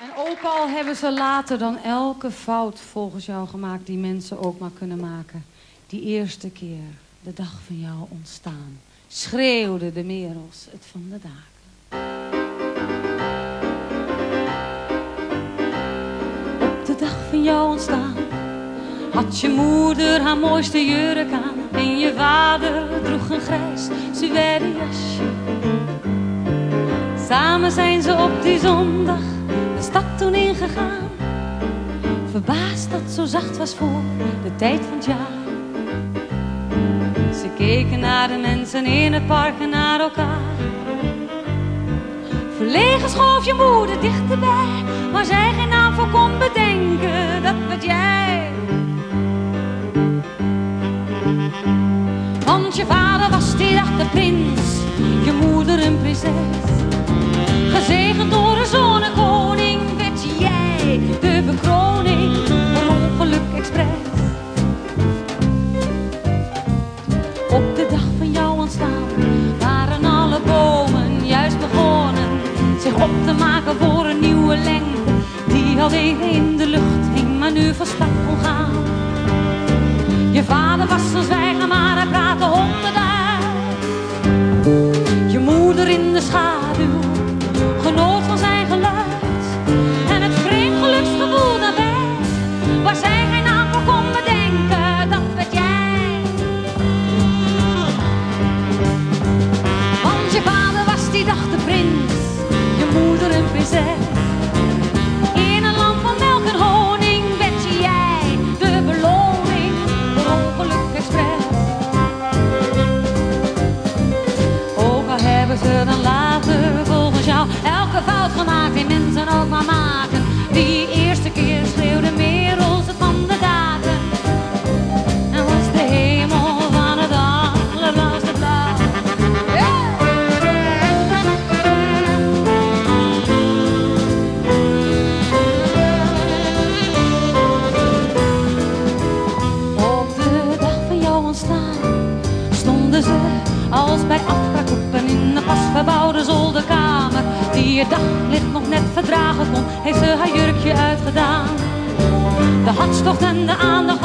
En ook al hebben ze later dan elke fout volgens jou gemaakt die mensen ook maar kunnen maken. Die eerste keer, de dag van jouw ontstaan, schreeuwden de merels het van de daken. Op de dag van jouw ontstaan had je moeder haar mooiste jurk aan en je vader droeg een grijs suède jasje. Samen zijn ze op die zondag stad toen ingegaan. Verbaasd dat zo zacht was voor de tijd van het jaar. Ze keken naar de mensen in het park en naar elkaar. Verlegen schoof je moeder dichterbij, maar zij geen naam voor kon bedenken, dat werd jij. Want je vader was die dag de prins, je moeder een prinses. Gezegend door een zonnekoning in de lucht hing, maar nu van start kon gaan. Je vader was een zwijger, maar hij praatte honderd stonden ze als bij afbraakroepen in de pas verbouwde zolderkamer. Die je daglicht nog net verdragen kon, heeft ze haar jurkje uitgedaan. De hartstocht en de aandacht